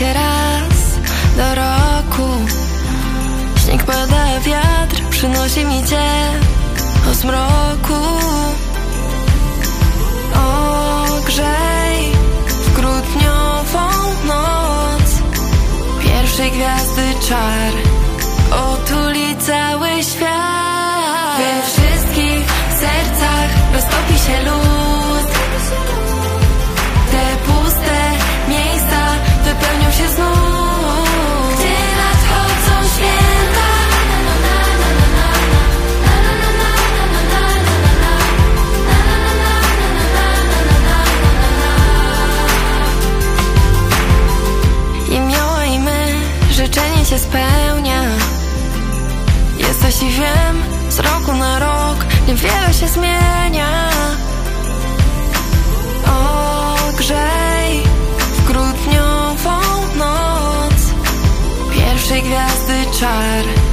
raz do roku. Śnieg pada, wiatr przynosi mi cię o zmroku. Ogrzej w grudniową noc. Pierwszej gwiazdy czar otuli cały świat. We wszystkich sercach roztopi się lód życzenie się spełnia. Jesteś i wiem, z roku na rok niewiele się zmienia. Ogrzej w grudniową noc Pierwszej gwiazdy czar